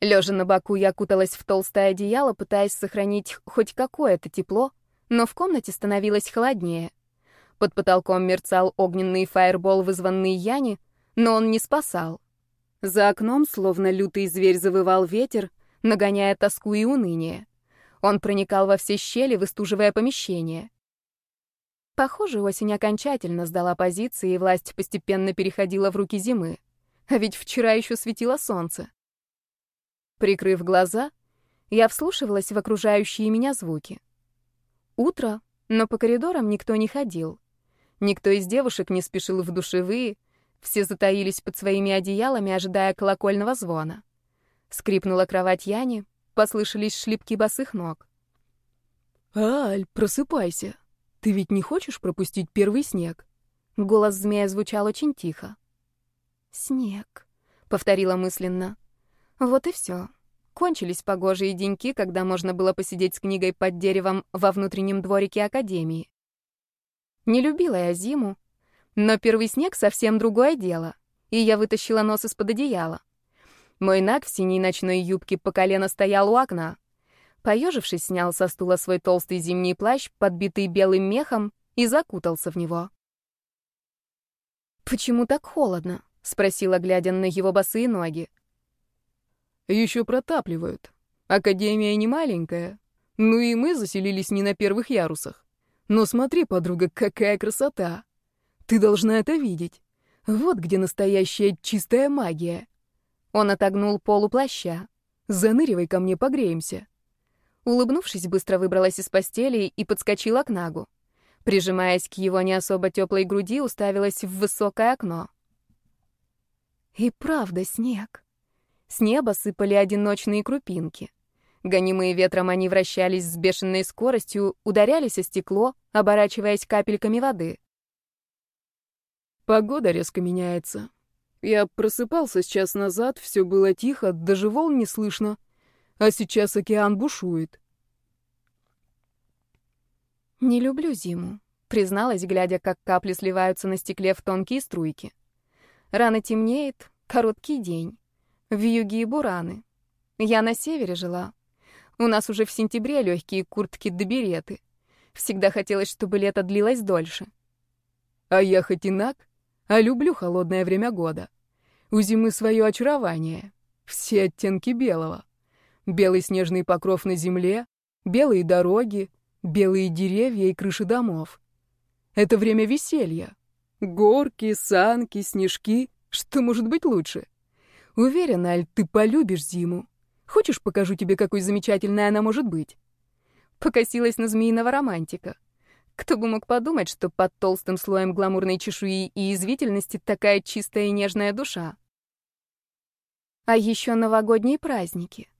Лежа на боку, я куталась в толстое одеяло, пытаясь сохранить хоть какое-то тепло, но в комнате становилось холоднее. Под потолком мерцал огненный фаербол, вызванный Яни, но он не спасал. За окном, словно лютый зверь, завывал ветер, нагоняя тоску и уныние. Он проникал во все щели, выстуживая помещение. Похоже, осень окончательно сдала позиции, и власть постепенно переходила в руки зимы. А ведь вчера еще светило солнце. Прикрыв глаза, я вслушивалась в окружающие меня звуки. Утро, но по коридорам никто не ходил. Никто из девушек не спешил в душевые, все затаились под своими одеялами, ожидая колокольного звона. Скрипнула кровать Яни, послышались шлепки босых ног. «Аль, просыпайся!» Ты ведь не хочешь пропустить первый снег? Голос змея звучал очень тихо. Снег, повторила мысленно. Вот и все. Кончились погожие деньки, когда можно было посидеть с книгой под деревом во внутреннем дворике академии. Не любила я зиму, но первый снег совсем другое дело, и я вытащила нос из-под одеяла. Мой наг в синей ночной юбке по колено стоял у окна. Поежившись, снял со стула свой толстый зимний плащ, подбитый белым мехом, и закутался в него. «Почему так холодно?» — спросила, глядя на его босые ноги. «Еще протапливают. Академия не маленькая. Ну и мы заселились не на первых ярусах. Но смотри, подруга, какая красота! Ты должна это видеть. Вот где настоящая чистая магия». Он отогнул полу плаща. «Заныривай ко мне, погреемся». Улыбнувшись, быстро выбралась из постели и подскочила к Нагу. Прижимаясь к его не особо теплой груди, уставилась в высокое окно. И правда снег. С неба сыпали одиночные крупинки. Гонимые ветром они вращались с бешеной скоростью, ударялись о стекло, оборачиваясь капельками воды. Погода резко меняется. Я просыпался час назад, все было тихо, даже волн не слышно а сейчас океан бушует. «Не люблю зиму», — призналась, глядя, как капли сливаются на стекле в тонкие струйки. «Рано темнеет, короткий день. В юге и бураны. Я на севере жила. У нас уже в сентябре легкие куртки да береты. Всегда хотелось, чтобы лето длилось дольше». «А я хоть и наг, а люблю холодное время года. У зимы свое очарование, все оттенки белого. Белый снежный покров на земле, белые дороги, белые деревья и крыши домов. Это время веселья. Горки, санки, снежки. Что может быть лучше? Уверена, Аль, ты полюбишь зиму. Хочешь, покажу тебе, какой замечательной она может быть? Покосилась на змеиного романтика. Кто бы мог подумать, что под толстым слоем гламурной чешуи и извительности такая чистая и нежная душа. А еще новогодние праздники.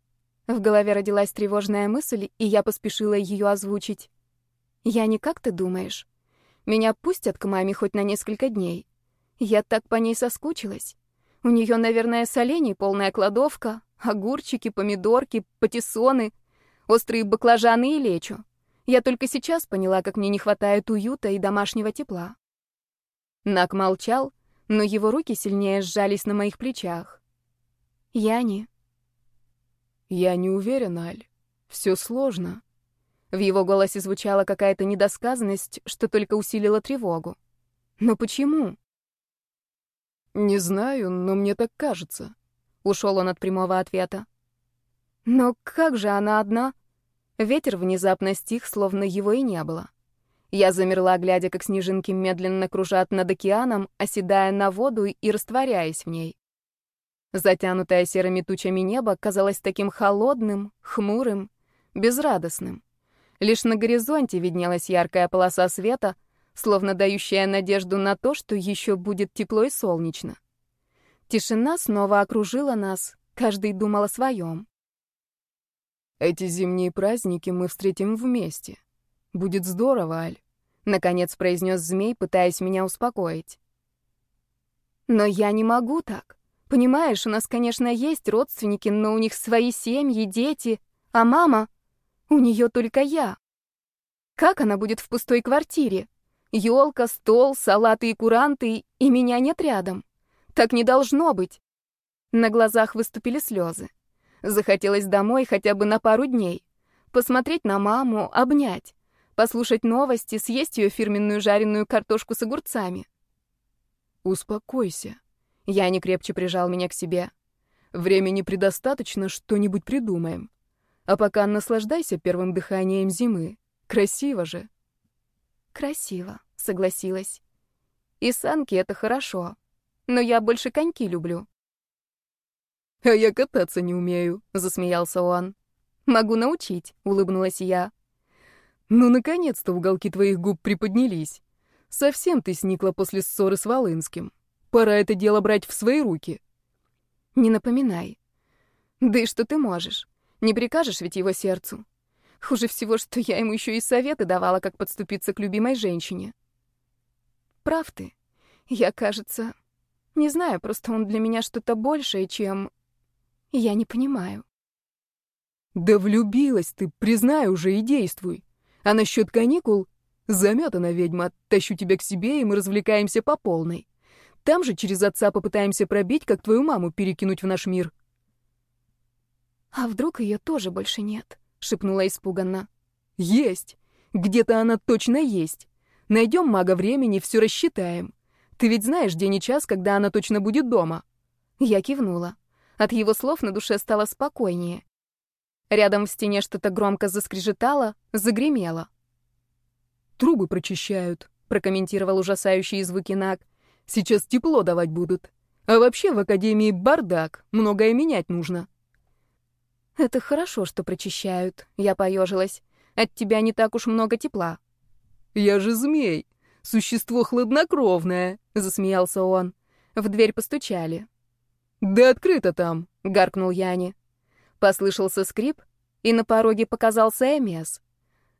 В голове родилась тревожная мысль, и я поспешила ее озвучить. «Я не как ты думаешь? Меня пустят к маме хоть на несколько дней. Я так по ней соскучилась. У нее, наверное, солений полная кладовка, огурчики, помидорки, патиссоны, острые баклажаны и лечо. Я только сейчас поняла, как мне не хватает уюта и домашнего тепла». Нак молчал, но его руки сильнее сжались на моих плечах. «Яни, «Я не уверен, Аль. Все сложно». В его голосе звучала какая-то недосказанность, что только усилило тревогу. «Но почему?» «Не знаю, но мне так кажется». Ушел он от прямого ответа. «Но как же она одна?» Ветер внезапно стих, словно его и не было. Я замерла, глядя, как снежинки медленно кружат над океаном, оседая на воду и растворяясь в ней. Затянутое серыми тучами небо казалось таким холодным, хмурым, безрадостным. Лишь на горизонте виднелась яркая полоса света, словно дающая надежду на то, что еще будет тепло и солнечно. Тишина снова окружила нас, каждый думал о своем. «Эти зимние праздники мы встретим вместе. Будет здорово, Аль», — наконец произнес змей, пытаясь меня успокоить. «Но я не могу так. Понимаешь, у нас, конечно, есть родственники, но у них свои семьи, дети, а мама... У нее только я. Как она будет в пустой квартире? Елка, стол, салаты и куранты, и меня нет рядом. Так не должно быть. На глазах выступили слезы. Захотелось домой хотя бы на пару дней. Посмотреть на маму, обнять, послушать новости, съесть ее фирменную жареную картошку с огурцами. «Успокойся». Я не крепче прижал меня к себе. «Времени предостаточно, что-нибудь придумаем. А пока наслаждайся первым дыханием зимы. Красиво же». «Красиво», — согласилась. «И санки — это хорошо, но я больше коньки люблю». «А я кататься не умею», — засмеялся он. «Могу научить», — улыбнулась я. «Ну, наконец-то уголки твоих губ приподнялись. Совсем ты сникла после ссоры с Волынским. Пора это дело брать в свои руки». «Не напоминай. Да и что ты можешь? Не прикажешь ведь его сердцу. Хуже всего, что я ему еще и советы давала, как подступиться к любимой женщине. Прав ты. Я, кажется... Не знаю, просто он для меня что-то большее, чем... Я не понимаю. Да влюбилась ты, признай уже и действуй. А насчет каникул? Заметана ведьма, тащу тебя к себе, и мы развлекаемся по полной. Там же через отца попытаемся пробить, как твою маму перекинуть в наш мир. А вдруг ее тоже больше нет? шепнула испуганно. Есть. Где-то она точно есть. Найдем мага времени, все рассчитаем. Ты ведь знаешь день и час, когда она точно будет дома. Я кивнула. От его слов на душе стало спокойнее. Рядом в стене что-то громко заскрежетало, загремело. «Трубы прочищают», — прокомментировал ужасающие звуки Наг. «Сейчас тепло давать будут. А вообще в Академии бардак, многое менять нужно». «Это хорошо, что прочищают», — я поежилась. «От тебя не так уж много тепла». «Я же змей, существо хладнокровное», — засмеялся он. В дверь постучали. «Да открыто там!» — гаркнул Яни. Послышался скрип, и на пороге показался Эмес.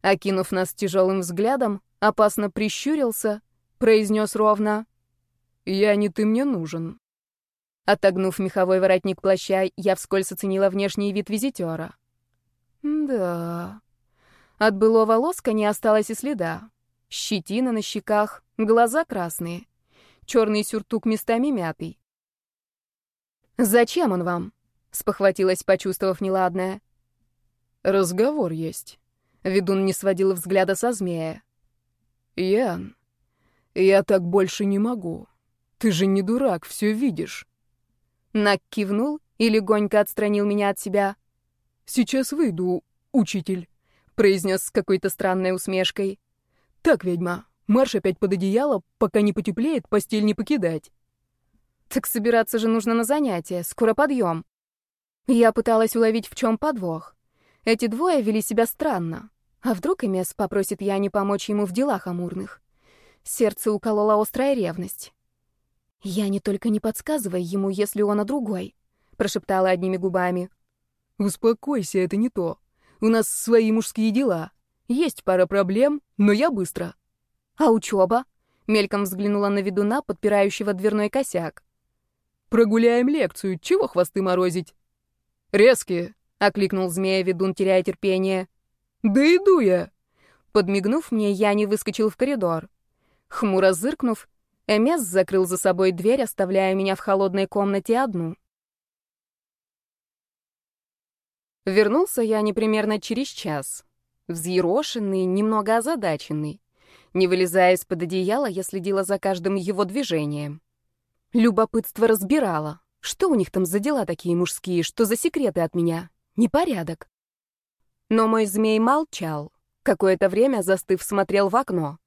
Окинув нас тяжелым взглядом, опасно прищурился, произнес ровно. «Яни, ты мне нужен». Отогнув меховой воротник плаща, я вскользь оценила внешний вид визитера. Да, от былого лоска не осталось и следа. Щетина на щеках, глаза красные, черный сюртук местами мятый. «Зачем он вам?» — спохватилась, почувствовав неладное. «Разговор есть». Ведун не сводил взгляда со змея. «Ян, я так больше не могу. Ты же не дурак, все видишь». Нак кивнул и легонько отстранил меня от себя. «Сейчас выйду, учитель», — произнес с какой-то странной усмешкой. «Так, ведьма, марш опять под одеяло, пока не потеплеет, постель не покидать». Так собираться же нужно на занятия, скоро подъем. Я пыталась уловить, в чем подвох. Эти двое вели себя странно. А вдруг Эмес попросит Яне помочь ему в делах амурных? Сердце уколола острая ревность. «Я не только не подсказывай ему, если он о другой», — прошептала одними губами. «Успокойся, это не то. У нас свои мужские дела. Есть пара проблем, но я быстро». «А учеба?» — мельком взглянула на ведуна, подпирающего дверной косяк. Прогуляем лекцию, чего хвосты морозить? Резкие, окликнул змея ведун, теряя терпение. Да иду я. Подмигнув мне, я не выскочил в коридор. Хмуро зыркнув, Эмес закрыл за собой дверь, оставляя меня в холодной комнате одну. Вернулся я непримерно через час. Взъерошенный, немного озадаченный. Не вылезая из-под одеяла, я следила за каждым его движением. Любопытство разбирало. Что у них там за дела такие мужские, что за секреты от меня? Непорядок. Но мой змей молчал. Какое-то время, застыв, смотрел в окно.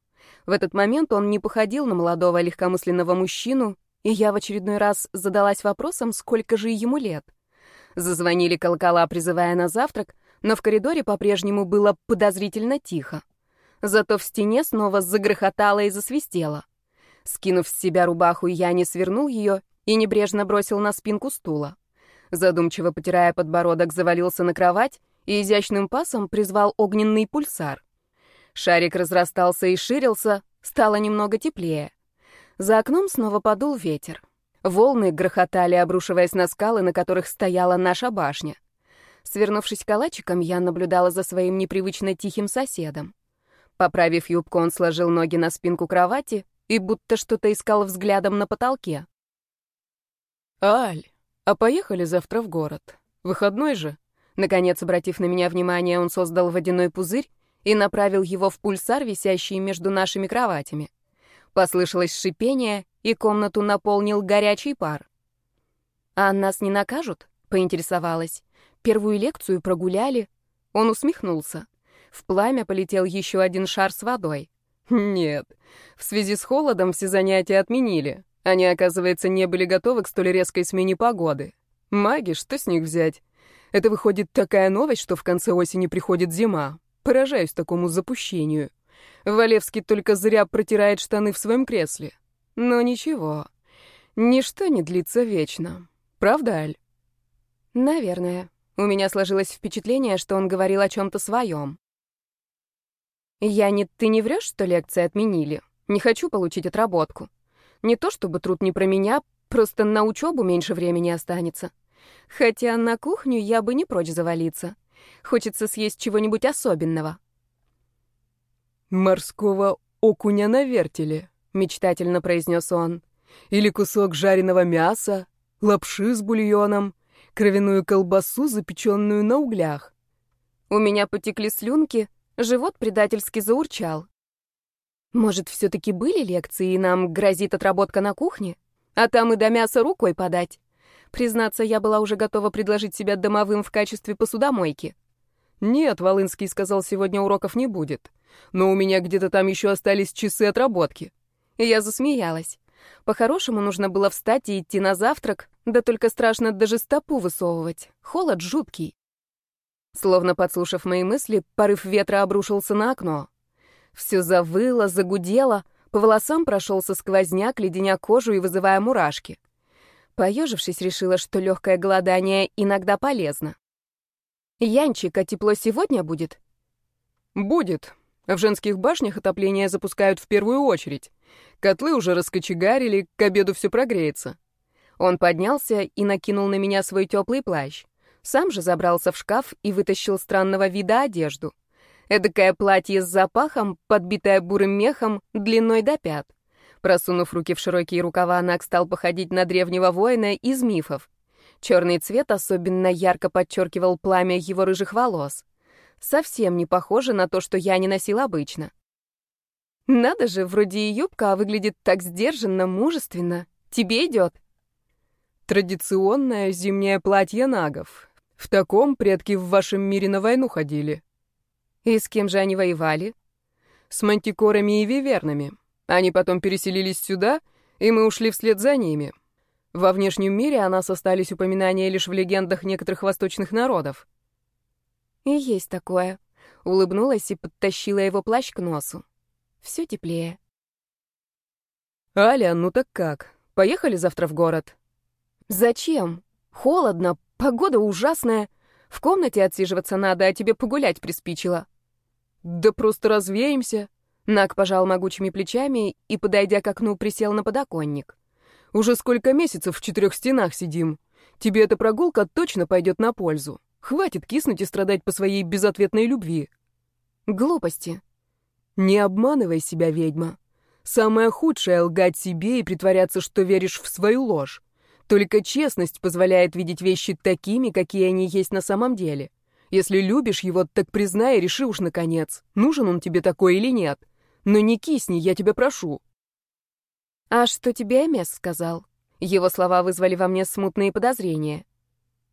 В этот момент он не походил на молодого легкомысленного мужчину, и я в очередной раз задалась вопросом, сколько же ему лет. Зазвонили колокола, призывая на завтрак, но в коридоре по-прежнему было подозрительно тихо. Зато в стене снова загрохотало и засвистело. Скинув с себя рубаху, я не свернул ее и небрежно бросил на спинку стула. Задумчиво потирая подбородок, завалился на кровать и изящным пасом призвал огненный пульсар. Шарик разрастался и ширился, стало немного теплее. За окном снова подул ветер. Волны грохотали, обрушиваясь на скалы, на которых стояла наша башня. Свернувшись калачиком, я наблюдала за своим непривычно тихим соседом. Поправив юбку, он сложил ноги на спинку кровати и будто что-то искал взглядом на потолке. «Аль, а поехали завтра в город? Выходной же. Наконец, обратив на меня внимание, он создал водяной пузырь и направил его в пульсар, висящий между нашими кроватями. Послышалось шипение, и комнату наполнил горячий пар. «А нас не накажут?» — поинтересовалась. «Первую лекцию прогуляли». Он усмехнулся. В пламя полетел еще один шар с водой. «Нет, в связи с холодом все занятия отменили. Они, оказывается, не были готовы к столь резкой смене погоды. Маги, что с них взять? Это выходит такая новость, что в конце осени приходит зима. Поражаюсь такому запущению. Валевский только зря протирает штаны в своем кресле. Но ничего. Ничто не длится вечно. Правда, Аль? Наверное. У меня сложилось впечатление, что он говорил о чем-то своем. «Янит, ты не врешь, что лекции отменили? Не хочу получить отработку. Не то чтобы труд не про меня, просто на учебу меньше времени останется. Хотя на кухню я бы не прочь завалиться. Хочется съесть чего-нибудь особенного». «Морского окуня на вертеле», — мечтательно произнес он. «Или кусок жареного мяса, лапши с бульоном, кровяную колбасу, запеченную на углях». У меня потекли слюнки, живот предательски заурчал. Может, все-таки были лекции, и нам грозит отработка на кухне? А там и до мяса рукой подать. Признаться, я была уже готова предложить себя домовым в качестве посудомойки. Нет, Волынский сказал, сегодня уроков не будет. Но у меня где-то там еще остались часы отработки. И я засмеялась. По-хорошему нужно было встать и идти на завтрак, да только страшно даже стопу высовывать. Холод жуткий. Словно подслушав мои мысли, порыв ветра обрушился на окно. Все завыло, загудело, по волосам прошелся сквозняк, леденя кожу и вызывая мурашки. Поежившись, решила, что легкое голодание иногда полезно. «Янчик, а тепло сегодня будет?» «Будет. В женских башнях отопление запускают в первую очередь. Котлы уже раскочегарили, к обеду все прогреется». Он поднялся и накинул на меня свой теплый плащ. Сам же забрался в шкаф и вытащил странного вида одежду. Эдакое платье с запахом, подбитое бурым мехом, длиной до пят. Просунув руки в широкие рукава, Нак стал походить на древнего воина из мифов. Черный цвет особенно ярко подчеркивал пламя его рыжих волос. Совсем не похоже на то, что я не носил обычно. Надо же, вроде и юбка, а выглядит так сдержанно, мужественно. Тебе идет. Традиционное зимнее платье нагов. В таком предки в вашем мире на войну ходили. И с кем же они воевали? С мантикорами и вивернами. Они потом переселились сюда, и мы ушли вслед за ними. Во внешнем мире о нас остались упоминания лишь в легендах некоторых восточных народов. И есть такое. Улыбнулась и подтащила его плащ к носу. Все теплее. Аля, ну так как? Поехали завтра в город? Зачем? Холодно, Погода ужасная. В комнате отсиживаться надо, а тебе погулять приспичило. Да просто развеемся. Нак пожал могучими плечами и, подойдя к окну, присел на подоконник. Уже сколько месяцев в четырех стенах сидим. Тебе эта прогулка точно пойдет на пользу. Хватит киснуть и страдать по своей безответной любви. Глупости. Не обманывай себя, ведьма. Самое худшее — лгать себе и притворяться, что веришь в свою ложь. Только честность позволяет видеть вещи такими, какие они есть на самом деле. Если любишь его, так признай и реши уж наконец, нужен он тебе такой или нет. Но не кисни, я тебя прошу. А что тебе Эмес сказал? Его слова вызвали во мне смутные подозрения.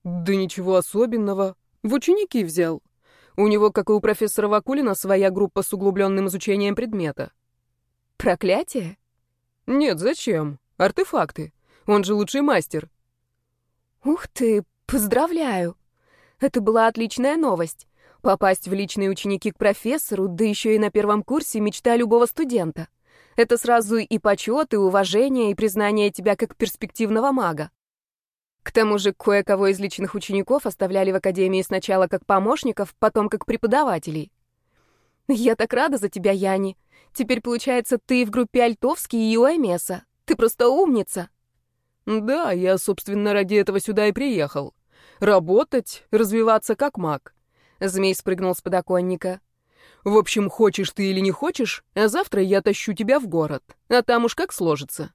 Да ничего особенного. В ученики взял. У него, как и у профессора Вакулина, своя группа с углубленным изучением предмета. Проклятие? Нет, зачем? Артефакты. Он же лучший мастер. Ух ты, поздравляю. Это была отличная новость. Попасть в личные ученики к профессору, да еще и на первом курсе мечта любого студента. Это сразу и почет, и уважение, и признание тебя как перспективного мага. К тому же кое-кого из личных учеников оставляли в академии сначала как помощников, потом как преподавателей. Я так рада за тебя, Яни. Теперь, получается, ты в группе Альтовский и Уэмеса. Ты просто умница. Да, я, собственно, ради этого сюда и приехал. Работать, развиваться как маг. Змей спрыгнул с подоконника. В общем, хочешь ты или не хочешь, а завтра я тащу тебя в город. А там уж как сложится.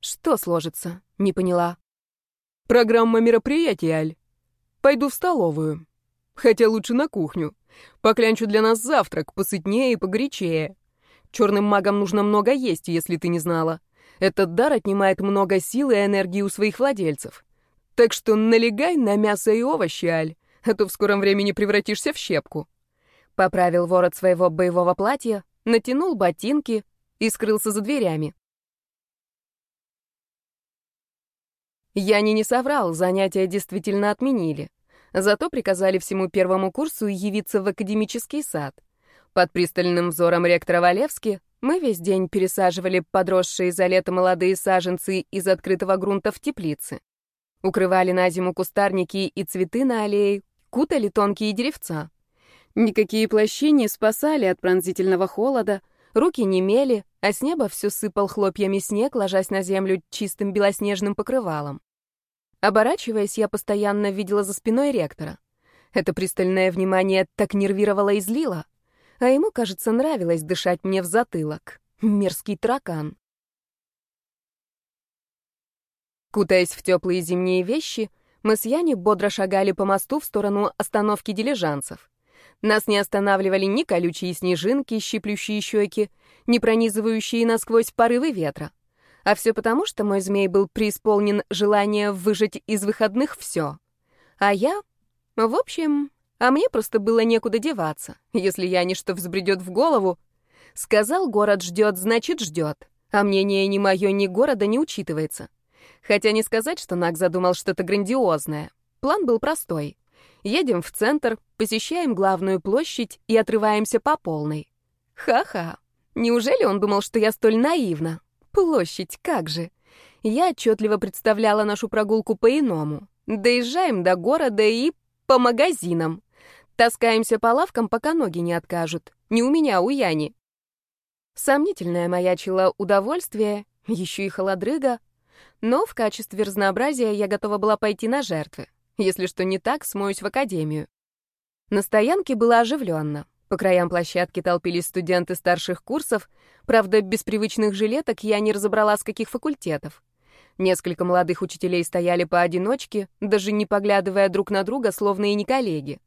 Что сложится? Не поняла. Программа мероприятий, Аль. Пойду в столовую. Хотя лучше на кухню. Поклянчу для нас завтрак, посытнее и погорячее. Черным магам нужно много есть, если ты не знала. Этот дар отнимает много сил и энергии у своих владельцев. Так что налегай на мясо и овощи, Аль, а то в скором времени превратишься в щепку. Поправил ворот своего боевого платья, натянул ботинки и скрылся за дверями. Яни не соврал, занятия действительно отменили. Зато приказали всему первому курсу явиться в академический сад. Под пристальным взором ректора Валевски мы весь день пересаживали подросшие за лето молодые саженцы из открытого грунта в теплицы. Укрывали на зиму кустарники и цветы на аллее, кутали тонкие деревца. Никакие плащи не спасали от пронзительного холода, руки не мели, а с неба все сыпал хлопьями снег, ложась на землю чистым белоснежным покрывалом. Оборачиваясь, я постоянно видела за спиной ректора. Это пристальное внимание так нервировало и злило, а ему, кажется, нравилось дышать мне в затылок. Мерзкий таракан. Кутаясь в теплые зимние вещи, мы с Яни бодро шагали по мосту в сторону остановки дилижанцев. Нас не останавливали ни колючие снежинки, щиплющие щеки, ни пронизывающие насквозь порывы ветра. А все потому, что мой змей был преисполнен желания выжать из выходных все. А я... В общем, а мне просто было некуда деваться, если я ни что взбредет в голову. Сказал, город ждет, значит ждет. А мнение ни мое, ни города не учитывается. Хотя не сказать, что Нак задумал что-то грандиозное. План был простой. Едем в центр, посещаем главную площадь и отрываемся по полной. Ха-ха. Неужели он думал, что я столь наивна? Площадь, как же. Я отчетливо представляла нашу прогулку по-иному. Доезжаем до города и по магазинам. Таскаемся по лавкам, пока ноги не откажут. Не у меня, а у Яни. Сомнительное маячило удовольствие, еще и холодрыга. Но в качестве разнообразия я готова была пойти на жертвы. Если что не так, смоюсь в академию. На стоянке было оживленно. По краям площадки толпились студенты старших курсов, правда, без привычных жилеток я не разобрала, с каких факультетов. Несколько молодых учителей стояли поодиночке, даже не поглядывая друг на друга, словно и не коллеги.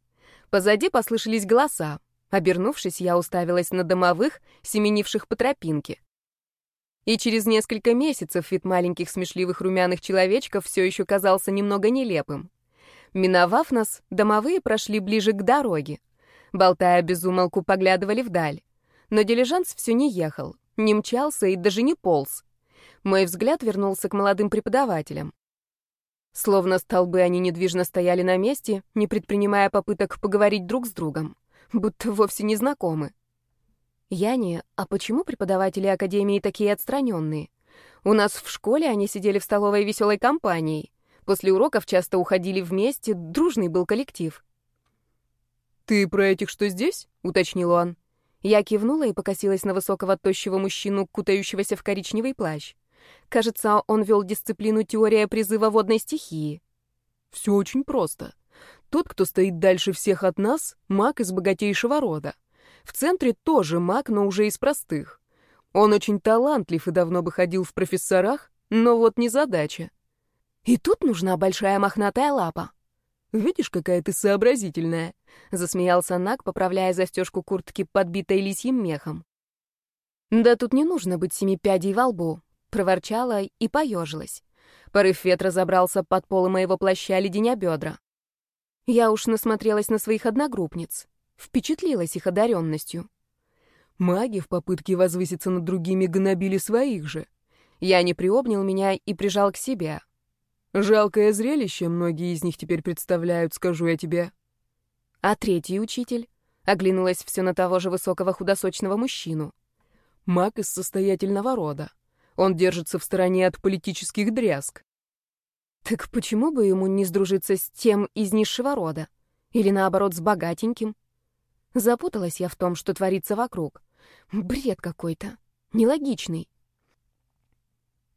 Позади послышались голоса. Обернувшись, я уставилась на домовых, семенивших по тропинке. И через несколько месяцев вид маленьких смешливых румяных человечков все еще казался немного нелепым. Миновав нас, домовые прошли ближе к дороге. Болтая без умолку, поглядывали вдаль. Но дилижанс все не ехал, не мчался и даже не полз. Мой взгляд вернулся к молодым преподавателям. Словно столбы они недвижно стояли на месте, не предпринимая попыток поговорить друг с другом, будто вовсе не знакомы. Яни, а почему преподаватели Академии такие отстраненные? У нас в школе они сидели в столовой веселой компанией. После уроков часто уходили вместе, дружный был коллектив. «Ты про этих, что здесь?» — уточнил он. Я кивнула и покосилась на высокого тощего мужчину, кутающегося в коричневый плащ. Кажется, он вел дисциплину теория призыва водной стихии. Все очень просто. Тот, кто стоит дальше всех от нас, маг из богатейшего рода. В центре тоже маг, но уже из простых. Он очень талантлив и давно бы ходил в профессорах, но вот не задача. И тут нужна большая мохнатая лапа. «Видишь, какая ты сообразительная», — засмеялся Нак, поправляя застежку куртки, подбитой лисьим мехом. «Да тут не нужно быть семи пядей во лбу», — проворчала и поежилась. Порыв ветра забрался под полы моего плаща, леденя бедра. Я уж насмотрелась на своих одногруппниц, впечатлилась их одаренностью. Маги в попытке возвыситься над другими гнобили своих же. Я не приобнял меня и прижал к себе, Жалкое зрелище многие из них теперь представляют, скажу я тебе. А третий учитель? Оглянулась все на того же высокого худосочного мужчину. Маг из состоятельного рода. Он держится в стороне от политических дрязг. Так почему бы ему не сдружиться с тем из низшего рода? Или наоборот, с богатеньким? Запуталась я в том, что творится вокруг. Бред какой-то. Нелогичный.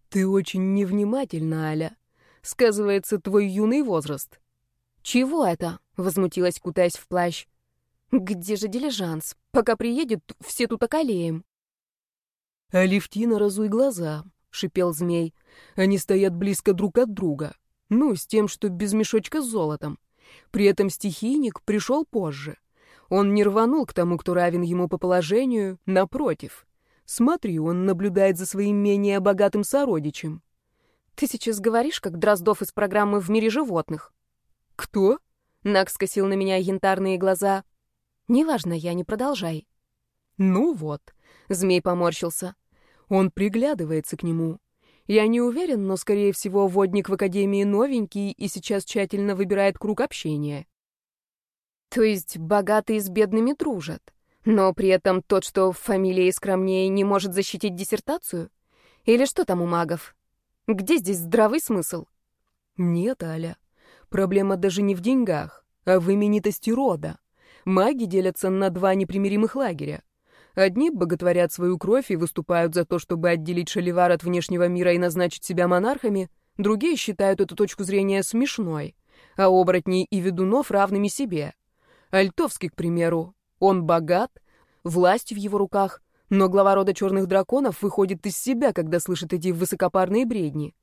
Ты очень невнимательна, Аля сказывается твой юный возраст». «Чего это?» — возмутилась, кутаясь в плащ. «Где же дилижанс? Пока приедет, все тут околеем». «Алевтина, разуй глаза», — шипел змей. «Они стоят близко друг от друга. Ну, с тем, что без мешочка с золотом. При этом стихийник пришел позже. Он не рванул к тому, кто равен ему по положению, напротив. Смотри, он наблюдает за своим менее богатым сородичем. Ты сейчас говоришь, как Дроздов из программы «В мире животных». Кто? Нак скосил на меня янтарные глаза. Неважно, я не продолжай. Ну вот, змей поморщился. Он приглядывается к нему. Я не уверен, но, скорее всего, водник в Академии новенький и сейчас тщательно выбирает круг общения. То есть богатые с бедными дружат. Но при этом тот, что в фамилии скромнее, не может защитить диссертацию? Или что там у магов? Где здесь здравый смысл? Нет, Аля. Проблема даже не в деньгах, а в именитости рода. Маги делятся на два непримиримых лагеря. Одни боготворят свою кровь и выступают за то, чтобы отделить Шаливар от внешнего мира и назначить себя монархами, другие считают эту точку зрения смешной, а оборотней и ведунов равными себе. Альтовский, к примеру, он богат, власть в его руках, но глава рода черных драконов выходит из себя, когда слышит эти высокопарные бредни.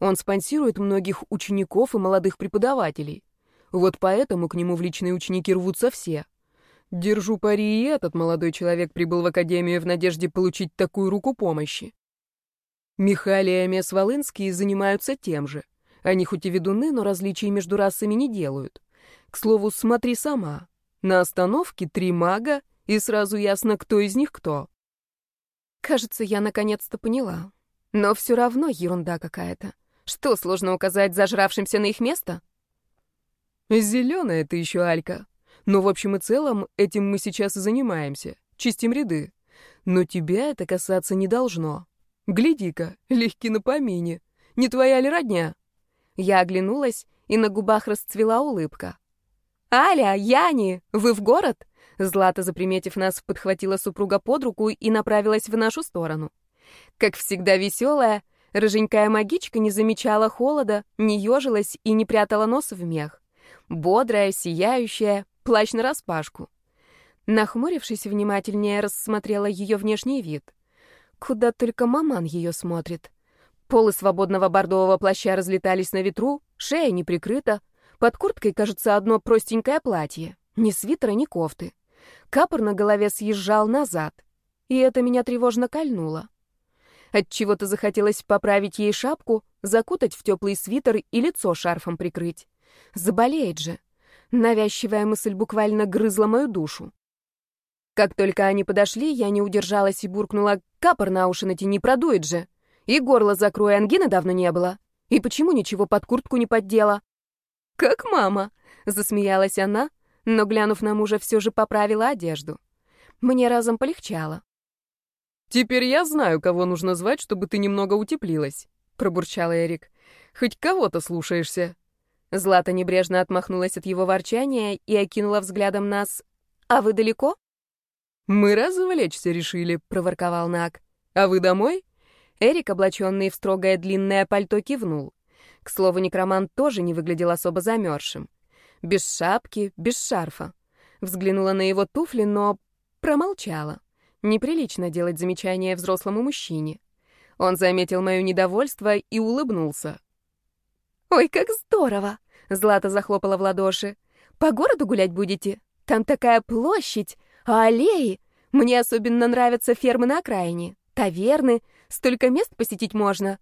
Он спонсирует многих учеников и молодых преподавателей. Вот поэтому к нему в личные ученики рвутся все. Держу пари, и этот молодой человек прибыл в академию в надежде получить такую руку помощи. Михали и Амес Волынские занимаются тем же. Они хоть и ведуны, но различий между расами не делают. К слову, смотри сама. На остановке три мага, и сразу ясно, кто из них кто. Кажется, я наконец-то поняла. Но все равно ерунда какая-то. Что, сложно указать зажравшимся на их место? Зеленая ты еще, Алька. Но в общем и целом этим мы сейчас и занимаемся. Чистим ряды. Но тебя это касаться не должно. Гляди-ка, легки на помине. Не твоя ли родня? Я оглянулась, и на губах расцвела улыбка. «Аля, Яни, вы в город?» Злата, заприметив нас, подхватила супруга под руку и направилась в нашу сторону. Как всегда веселая, рыженькая магичка не замечала холода, не ежилась и не прятала нос в мех. Бодрая, сияющая, плащ нараспашку. Нахмурившись внимательнее, рассмотрела ее внешний вид. Куда только маман ее смотрит. Полы свободного бордового плаща разлетались на ветру, шея не прикрыта, под курткой, кажется, одно простенькое платье. Ни свитера, ни кофты. Капор на голове съезжал назад. И это меня тревожно кольнуло. Отчего-то захотелось поправить ей шапку, закутать в теплый свитер и лицо шарфом прикрыть. Заболеет же. Навязчивая мысль буквально грызла мою душу. Как только они подошли, я не удержалась и буркнула «Капор на уши натяни, продует же!» И горло закрой, ангины давно не было. И почему ничего под куртку не поддела? «Как мама!» — засмеялась она, но, глянув на мужа, все же поправила одежду. Мне разом полегчало. «Теперь я знаю, кого нужно звать, чтобы ты немного утеплилась», — пробурчал Эрик. «Хоть кого-то слушаешься». Злата небрежно отмахнулась от его ворчания и окинула взглядом нас. «А вы далеко?» «Мы развлечься решили», — проворковал Нак. «А вы домой?» Эрик, облаченный в строгое длинное пальто, кивнул. К слову, некромант тоже не выглядел особо замерзшим. Без шапки, без шарфа. Взглянула на его туфли, но промолчала. Неприлично делать замечания взрослому мужчине. Он заметил мое недовольство и улыбнулся. «Ой, как здорово!» — Злата захлопала в ладоши. «По городу гулять будете? Там такая площадь, а аллеи. Мне особенно нравятся фермы на окраине, таверны, столько мест посетить можно».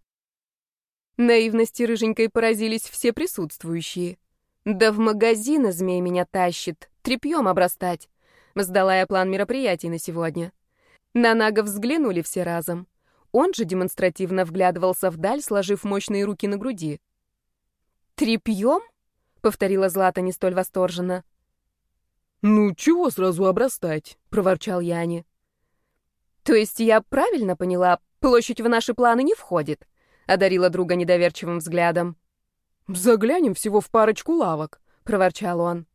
Наивности рыженькой поразились все присутствующие. «Да в магазины змей меня тащит, тряпьем обрастать». Сдала я план мероприятий на сегодня. На Нага взглянули все разом. Он же демонстративно вглядывался вдаль, сложив мощные руки на груди. «Тряпьем?» — повторила Злата не столь восторженно. «Ну, чего сразу обрастать?» — проворчал Яни. «То есть я правильно поняла, площадь в наши планы не входит?» — одарила друга недоверчивым взглядом. «Заглянем всего в парочку лавок», — проворчал он.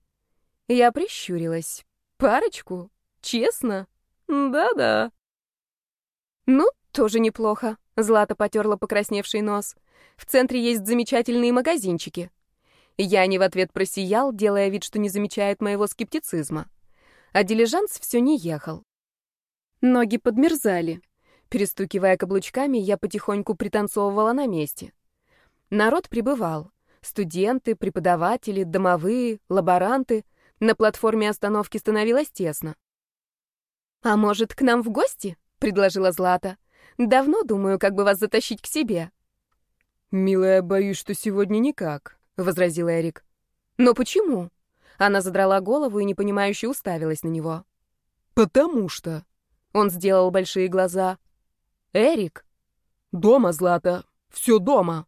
Я прищурилась. «Парочку? Честно? Да-да». «Ну, тоже неплохо», — Злата потерла покрасневший нос. «В центре есть замечательные магазинчики». Я не в ответ просиял, делая вид, что не замечает моего скептицизма. А дилижанс все не ехал. Ноги подмерзали. Перестукивая каблучками, я потихоньку пританцовывала на месте. Народ прибывал. Студенты, преподаватели, домовые, лаборанты. На платформе остановки становилось тесно. «А может, к нам в гости?» — предложила Злата. «Давно думаю, как бы вас затащить к себе». «Милая, боюсь, что сегодня никак», — возразил Эрик. «Но почему?» Она задрала голову и непонимающе уставилась на него. «Потому что...» Он сделал большие глаза. «Эрик?» «Дома, Злата. Все дома».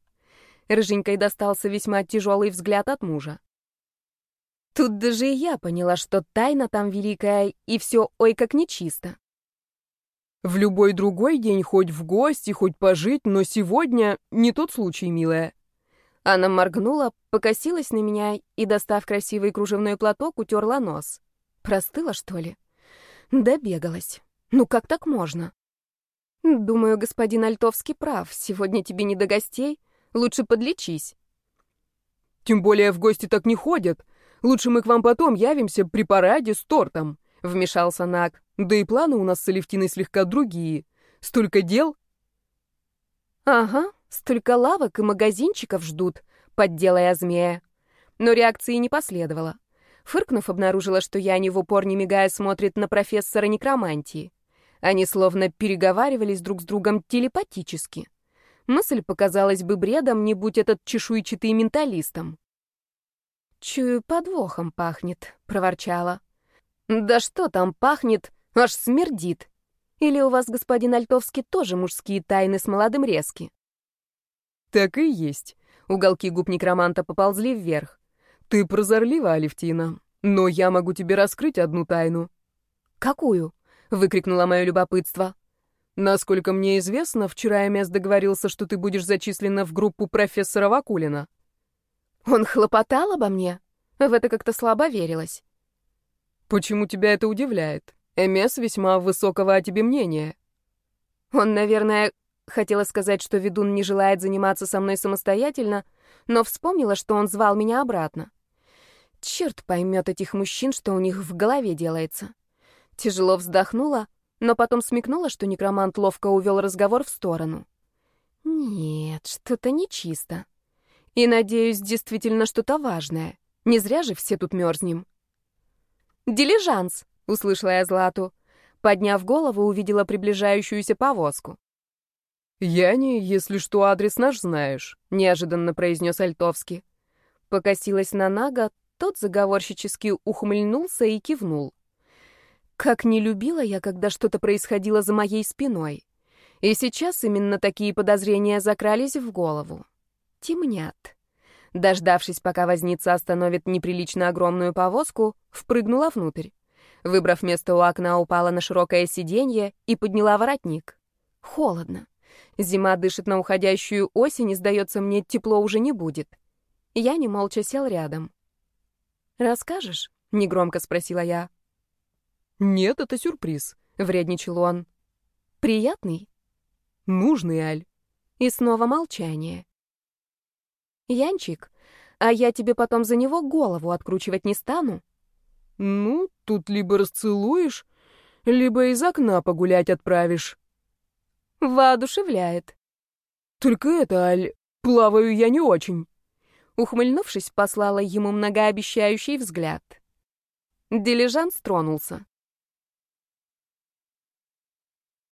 Рыженькой достался весьма тяжелый взгляд от мужа. Тут даже и я поняла, что тайна там великая, и все ой как нечисто. В любой другой день хоть в гости, хоть пожить, но сегодня не тот случай, милая. Она моргнула, покосилась на меня и, достав красивый кружевной платок, утерла нос. Простыла, что ли? Добегалась. Ну как так можно? Думаю, господин Альтовский прав. Сегодня тебе не до гостей. Лучше подлечись. Тем более в гости так не ходят. Лучше мы к вам потом явимся при параде с тортом, вмешался Нак. Да и планы у нас с Алевтиной слегка другие. Столько дел. Ага, столько лавок и магазинчиков ждут, подделая змея. Но реакции не последовало. Фыркнув, обнаружила, что Яни в упор не мигая смотрит на профессора некромантии. Они словно переговаривались друг с другом телепатически. Мысль показалась бы бредом, не будь этот чешуйчатый менталистом. «Чую, подвохом пахнет», — проворчала. «Да что там пахнет? Аж смердит. Или у вас, господин Альтовский, тоже мужские тайны с молодым резки?» «Так и есть». Уголки губ некроманта поползли вверх. «Ты прозорлива, Алевтина, но я могу тебе раскрыть одну тайну». «Какую?» — выкрикнула мое любопытство. Насколько мне известно, вчера Эмес договорился, что ты будешь зачислена в группу профессора Вакулина. Он хлопотал обо мне? В это как-то слабо верилось. Почему тебя это удивляет? Эмес весьма высокого о тебе мнения. Он, наверное, хотела сказать, что ведун не желает заниматься со мной самостоятельно, но вспомнила, что он звал меня обратно. Черт поймет этих мужчин, что у них в голове делается. Тяжело вздохнула, но потом смекнула, что некромант ловко увел разговор в сторону. Нет, что-то нечисто. И, надеюсь, действительно что-то важное. Не зря же все тут мерзнем. «Дилижанс!» — услышала я Злату. Подняв голову, увидела приближающуюся повозку. «Я не, если что, адрес наш знаешь», — неожиданно произнес Альтовский. Покосилась на Нага, тот заговорщически ухмыльнулся и кивнул. Как не любила я, когда что-то происходило за моей спиной. И сейчас именно такие подозрения закрались в голову. Темнят. Дождавшись, пока возница остановит неприлично огромную повозку, впрыгнула внутрь. Выбрав место у окна, упала на широкое сиденье и подняла воротник. Холодно. Зима дышит на уходящую осень, и, сдается мне, тепло уже не будет. Я не молча сел рядом. «Расскажешь?» — негромко спросила я. «Нет, это сюрприз», — вредничал он. «Приятный?» «Нужный, Аль». И снова молчание. «Янчик, а я тебе потом за него голову откручивать не стану?» «Ну, тут либо расцелуешь, либо из окна погулять отправишь». «Воодушевляет». «Только это, Аль, плаваю я не очень». Ухмыльнувшись, послала ему многообещающий взгляд. Дилижанс тронулся.